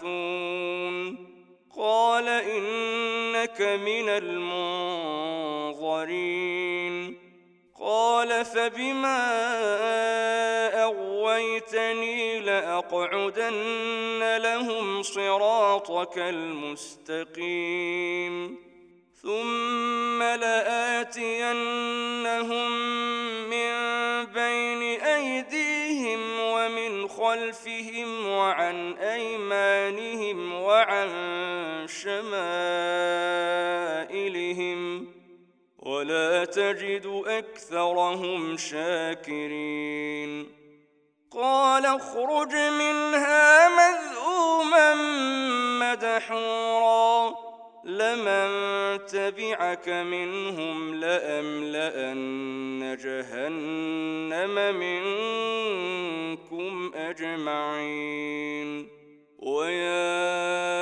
يبعثون. قال إنك من المنظرين. قال فبما أغويتني لأقعدن لهم صراطك المستقيم. ثم لآتينهم من بين خلفهم وعن أيمانهم وعن شمائلهم ولا تجد أكثرهم شاكرين قال اخرج منها مذءوما مدحورا لمن تبعك منهم لأملأن جهنم منكم أجمعين. ويا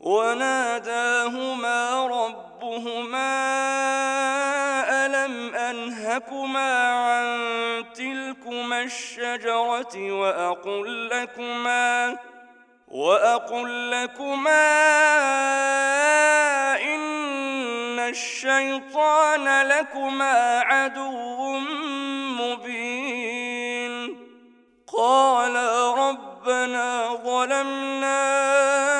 وناداهما ربهما ألم أنهكما عن تلكما الشجرة وأقل لكما وأقل لكما إن الشيطان لكما عدو مبين. قال ربنا ظلمنا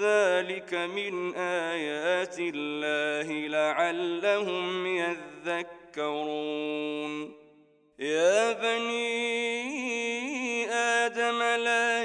ذلك من آيات الله لعلهم يذكرون. يا بني آدم لا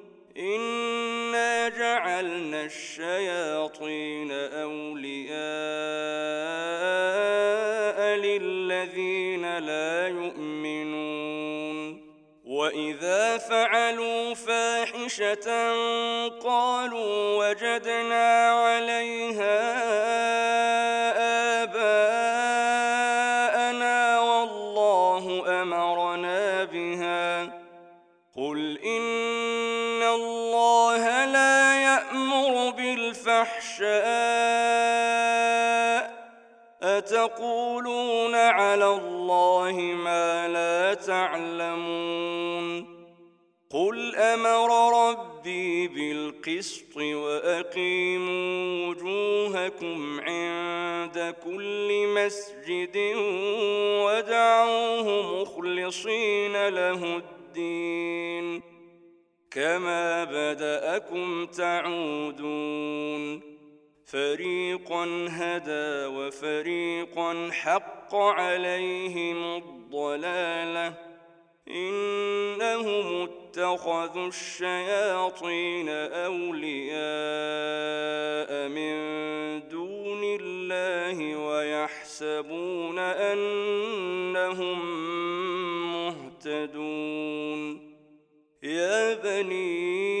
إنا جعلنا الشياطين أولياء للذين لا يؤمنون وإذا فعلوا فاحشة قالوا وجدنا عليها على الله ما لا تعلمون. قل أمر ربي بالقسط وأقيموا وجوهكم عند كل مسجد ودعوه مخلصين له الدين. كما بدأكم تعودون. فريقا هدى وفريقا حق عليهم الضلالة. إنهم اتخذوا الشياطين أولياء من دون الله ويحسبون أنهم مهتدون. يا بني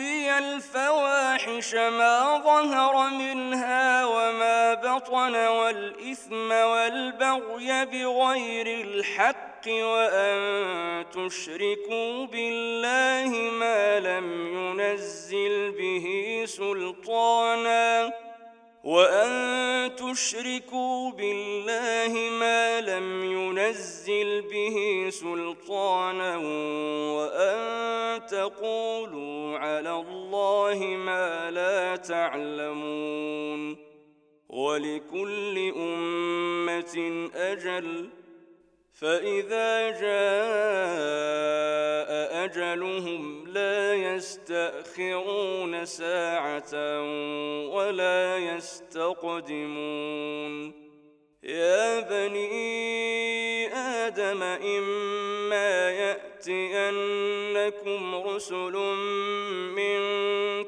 الفواحش ما ظهر منها وما بطن والإثم والبغي بغير الحق وأن تشركوا بالله ما لم ينزل به سلطانا وأن تشركوا بالله ما لم ينزل به سلطانا وأن تقولوا على الله ما لا تعلمون ولكل أمة أجل فإذا جاء أجلهم يستأخرون ساعة ولا يستقدمون. يا بني آدم إما يأتينكم رسل منكم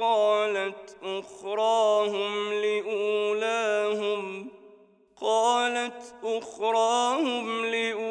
أخراهم لأولاهم قالت أخراهم لأولاهم.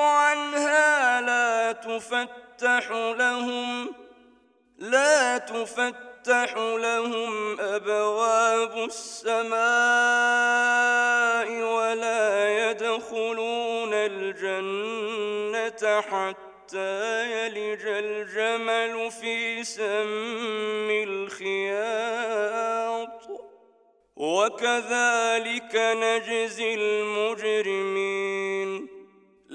عنها لا تفتح لهم لا تفتح لهم أبواب السماء ولا يدخلون الجنة حتى يلج الجمل في سم الخياط. وكذلك نجزي المجرمين.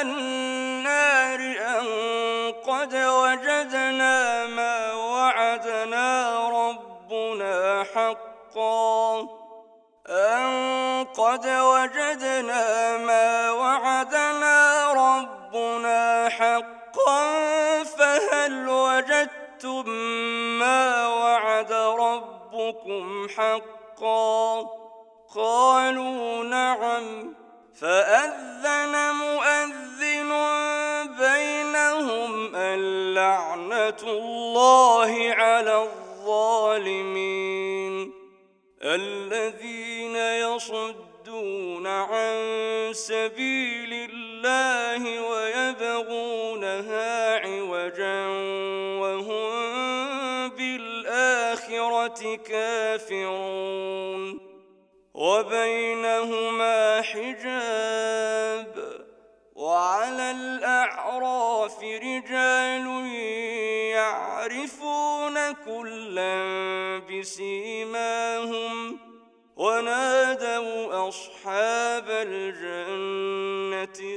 النار أن قد وجدنا ما وعدنا ربنا حقا. أن قد وجدنا ما وعدنا ربنا حقا. فهل وجدتم ما وعد ربكم حقا؟ قالوا نعم. فأذن مؤذن بينهم اللعنة الله على الظالمين الذين يصدون عن سبيل الله ويبغونها عوجا وهم بالآخرة كافرون وبينهما حجاب الأعراف رجال يعرفون كلا بسيماهم ونادوا أصحاب الجنة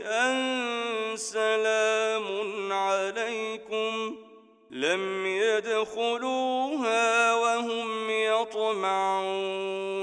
أن سلام عليكم لم يدخلوها وهم يطمعون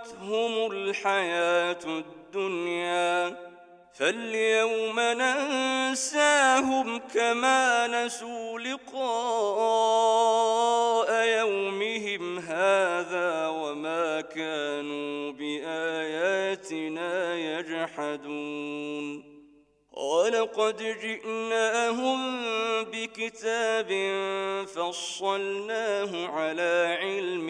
وغرتهم الحياة الدنيا. فاليوم ننساهم كما نسوا لقاء يومهم هذا وما كانوا بآياتنا يجحدون. ولقد جئناهم بكتاب فصلناه على علم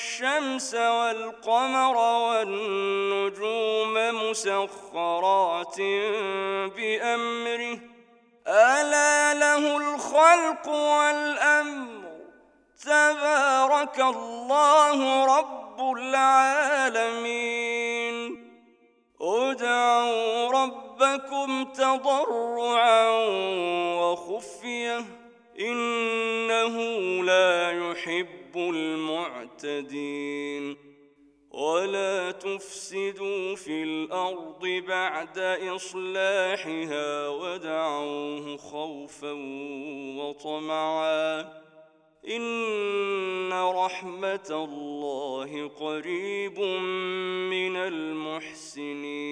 والشمس والقمر والنجوم مسخرات بأمره. ألا له الخلق والأمر. تبارك الله رب العالمين. ادعوا ربكم تضرعا وخفية. إنه لا يحب المعتدين ولا تفسدوا في الأرض بعد إصلاحها ودعوه خوفا وطمعا إن رحمة الله قريب من المحسنين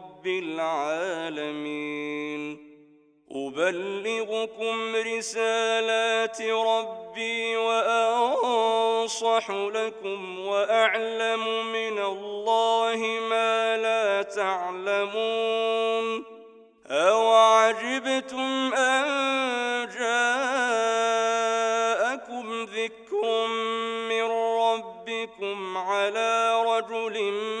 العالمين. أبلغكم رسالات ربي وأنصح لكم وأعلم من الله ما لا تعلمون. أو عجبتم أن جاءكم ذكر من ربكم على رجل منكم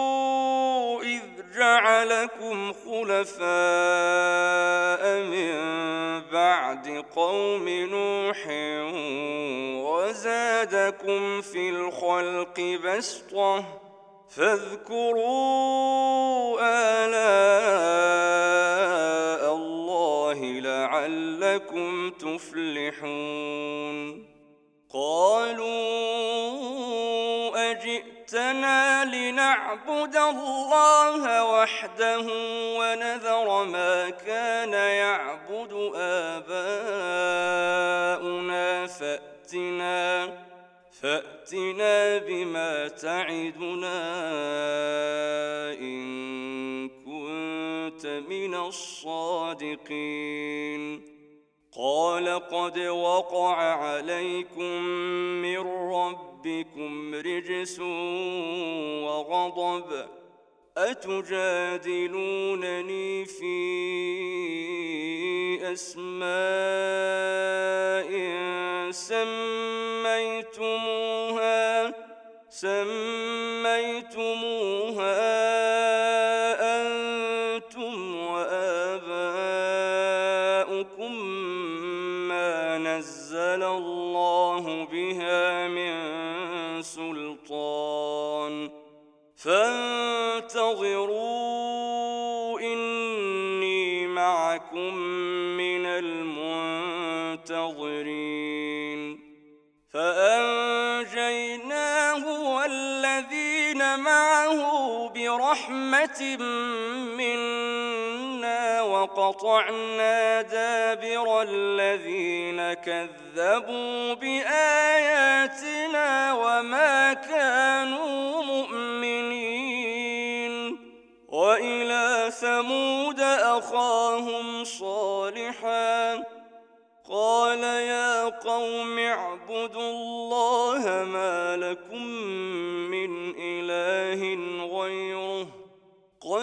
جعلكم خلفاء من بعد قوم نوح وزادكم في الخلق بسطة فاذكروا آلاء الله لعلكم تفلحون. قالوا أجئتنا لنعبد الله وحده ونذر ما كان يعبد آباؤنا. فأتنا فأتنا بما تعدنا إن كنت من الصادقين. قال قد وقع عليكم من ربكم رجس وغضب أتجادلونني في أسماء سميتموها سميتموها منا وقطعنا دابر الذين كذبوا بآياتنا وما كانوا مؤمنين. وإلى ثمود أخاهم صالحاً قال يا قوم اعبدوا الله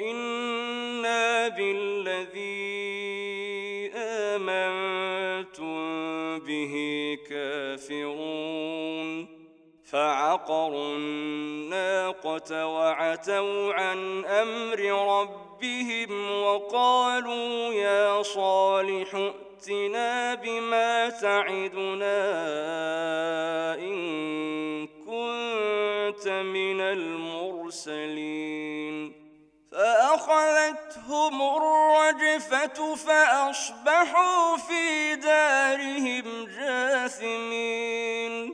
إنا بالذي آمنتم به كافرون فعقروا الناقة وعتوا عن أمر ربهم وقالوا يا صالح ائتنا بما تعدنا إن كنت من المرسلين فأخذتهم الرجفة فأصبحوا في دارهم جاثمين.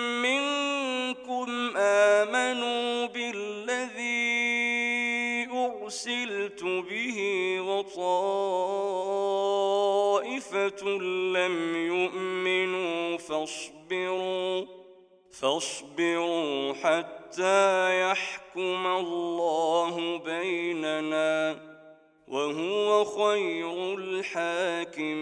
لم يؤمنوا فاصبروا فاصبروا حتى يحكم الله بيننا وهو خير الحاكمين.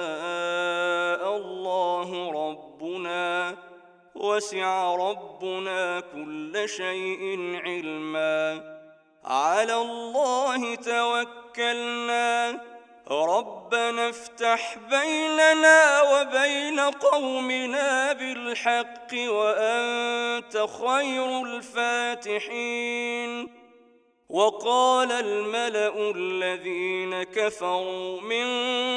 وسع ربنا كل شيء علما. على الله توكلنا. ربنا افتح بيننا وبين قومنا بالحق وأنت خير الفاتحين. وقال الملأ الذين كفروا من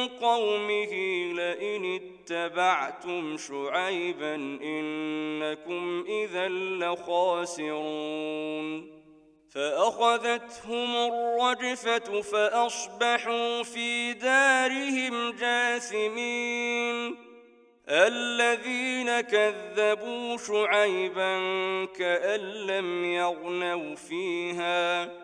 قومه لئن اتبعتم شعيبا إنكم إذا لخاسرون. فأخذتهم الرجفة فأصبحوا في دارهم جاثمين. الذين كذبوا شعيبا كأن لم يغنوا فيها.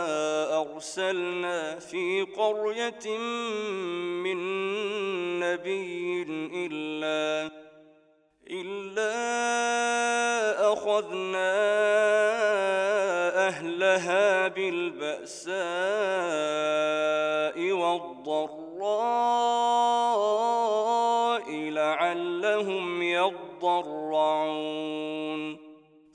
أرسلنا في قرية من نبي إلا إلا أخذنا أهلها بالبأساء والضراء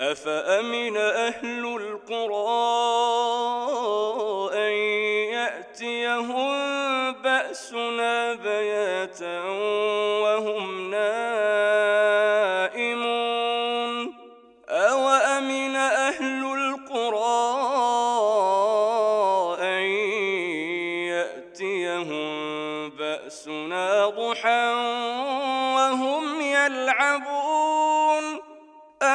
أفأمن أهل القرى أن يأتيهم بأسنا بياتا وهم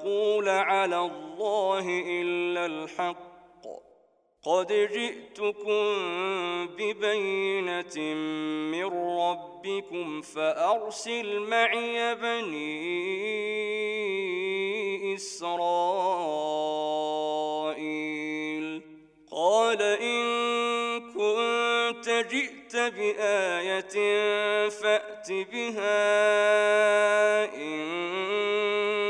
أقول على الله إلا الحق. قد جئتكم ببينة من ربكم فأرسل معي بني إسرائيل. قال إن كنت جئت بآية فأت بها إن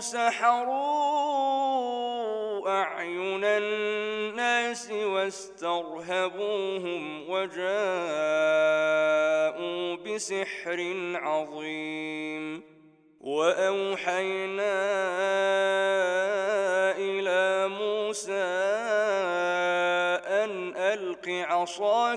سحروا أعين الناس واسترهبوهم وجاءوا بسحر عظيم. وأوحينا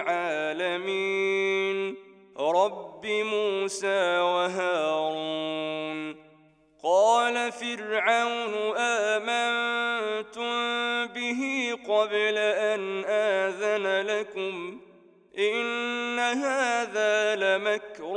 العالمين. موسى وهارون. قال فرعون آمنتم به قبل أن آذن لكم؟ إن هذا لمكر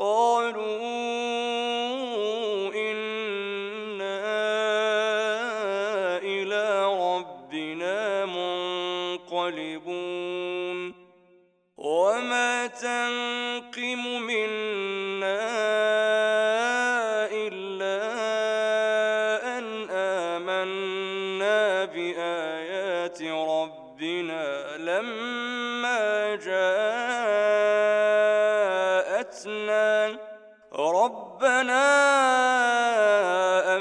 قالوا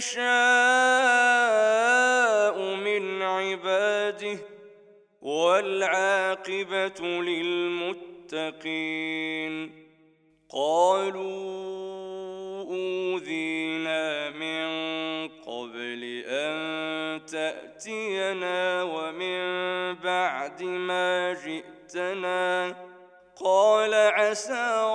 يشاء من عباده والعاقبة للمتقين. قالوا أوذينا من قبل أن تأتينا ومن بعد ما جئتنا. قال عسى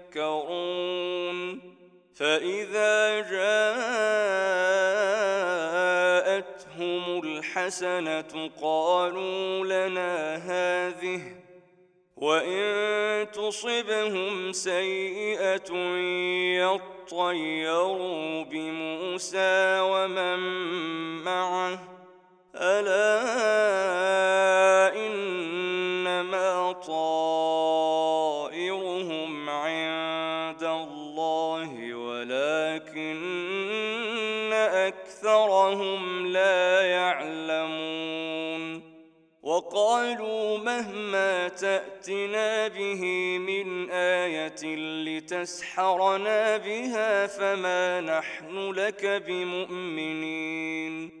فإذا جاءتهم الحسنة قالوا لنا هذه وإن تصبهم سيئة يطيروا بموسى ومن معه. ألا إنما طائرهم وقالوا مهما تأتنا به من آية لتسحرنا بها فما نحن لك بمؤمنين.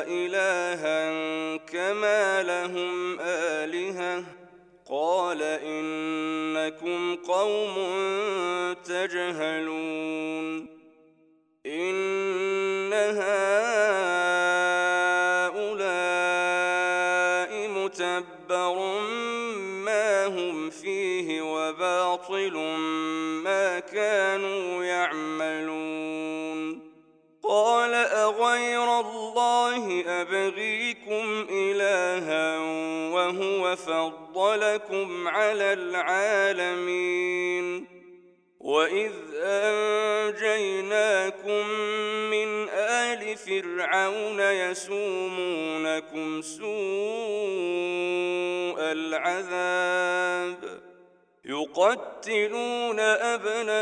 إن العذاب. يقتلون أبناءكم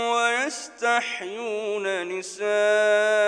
ويستحيون نساءكم.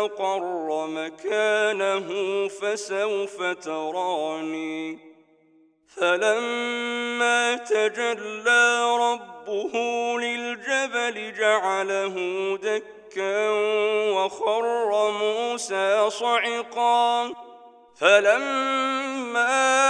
استقر مكانه فسوف تراني. فلما تجلى ربه للجبل جعله دكا وخر موسى صعقا. فلما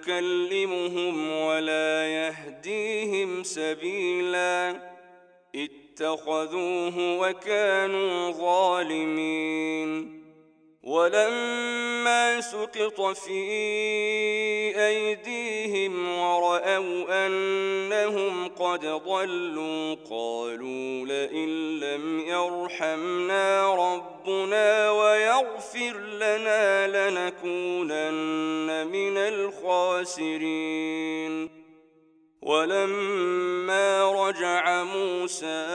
يكلمهم ولا يهديهم سبيلاً. اتخذوه وكانوا ظالمين. ولما سقط في أيديهم ورأوا أنهم قد ضلوا قالوا لئن لم يرحمنا ربنا ويغفر لنا لنكونن من الخاسرين. ولما رجع موسى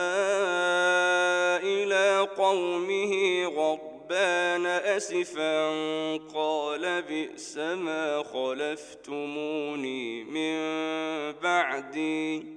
إلى قومه غضبان أسفا قال بئس ما خلفتموني من بعدي.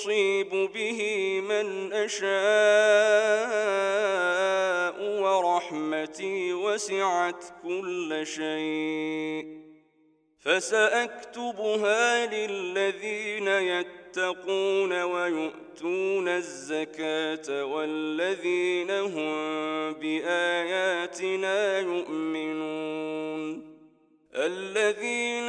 أصيب به من أشاء ورحمتي وسعت كل شيء فسأكتبها للذين يتقون ويؤتون الزكاة والذين هم بآياتنا يؤمنون الذين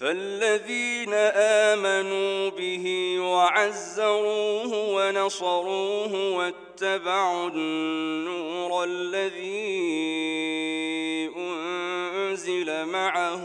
فالذين آمنوا به وعزروه ونصروه واتبعوا النور الذي أنزل معه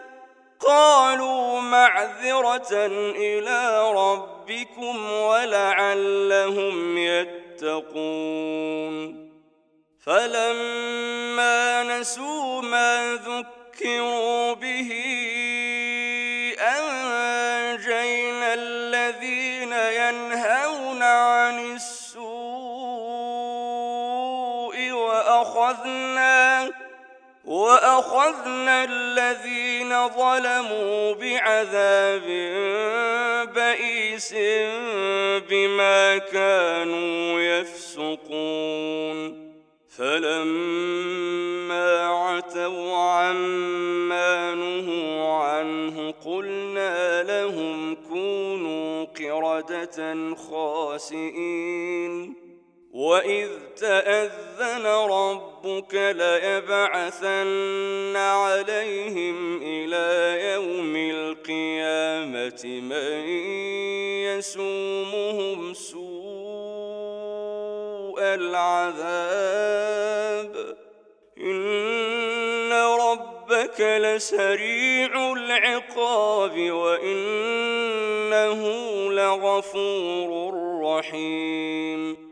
قالوا معذرة إلى ربكم ولعلهم يتقون. فلما نسوا ما ذكروا به وأخذنا الذين ظلموا بعذاب بئيس بما كانوا يفسقون. فلما عتوا عما نهوا عنه قلنا لهم كونوا قردة خاسئين. وإذ تأذن ربك ليبعثن عليهم إلى يوم القيامة من يسومهم سوء العذاب. إن ربك لسريع العقاب وإنه لغفور رحيم.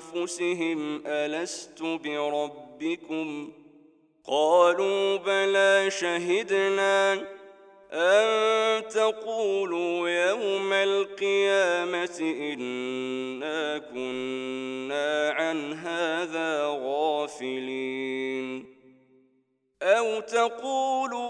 أنفسهم ألست بربكم؟ قالوا بلى شهدنا أن تقولوا يوم القيامة إنا كنا عن هذا غافلين. أو تقولوا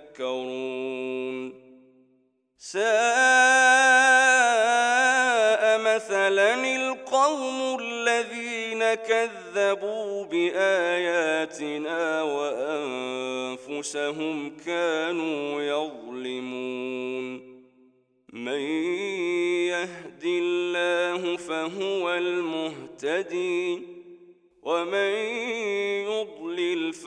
ساء مثلا القوم الذين كذبوا بآياتنا وأنفسهم كانوا يظلمون من يهد الله فهو المهتدي ومن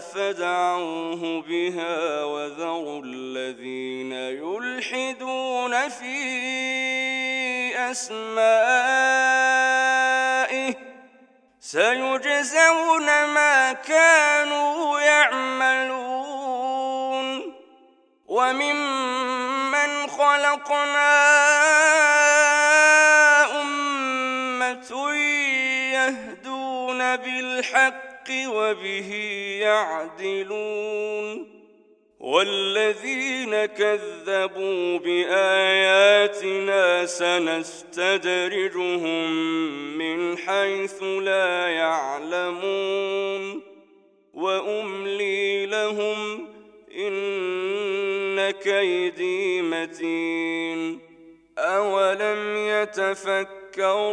فدعوه بها وذروا الذين يلحدون في أسمائه سيجزون ما كانوا يعملون وممن خلقنا أمة يهدون بالحق وبه يعدلون والذين كذبوا بآياتنا سنستدرجهم من حيث لا يعلمون وأملي لهم إن كيدي متين أولم يتفكروا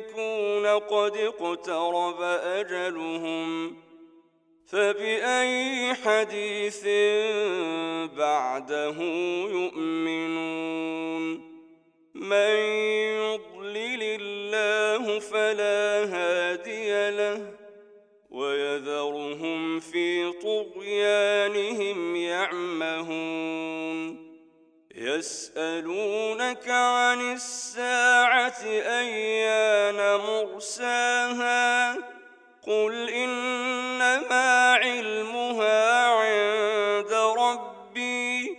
يكون قد اقترب أجلهم فبأي حديث بعده يؤمنون من يضلل الله فلا هادي له ويذرهم في طغيانهم يعمهون يسألونك عن الساعة أيان مرساها قل إنما علمها عند ربي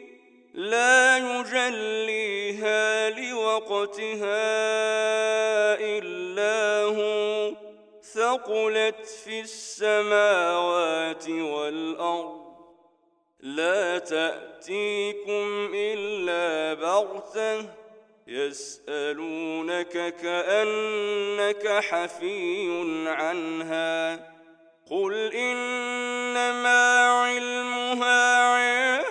لا يجليها لوقتها إلا هو ثقلت في السماوات والأرض لا تأتيكم إلا بغتة يسألونك كأنك حفي عنها قل إنما علمها عند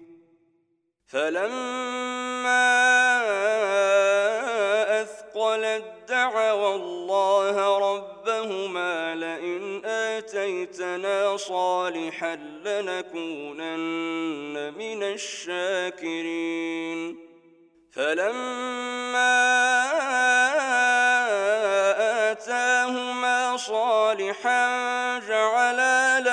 فلما أثقلت دعوا الله ربهما لئن آتيتنا صالحا لنكونن من الشاكرين فلما آتاهما صالحا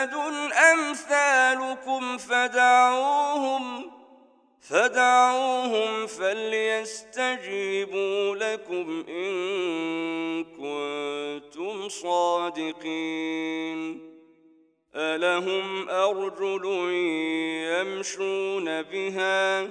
عباد أمثالكم فدعوهم فدعوهم فليستجيبوا لكم إن كنتم صادقين. ألهم أرجل يمشون بها؟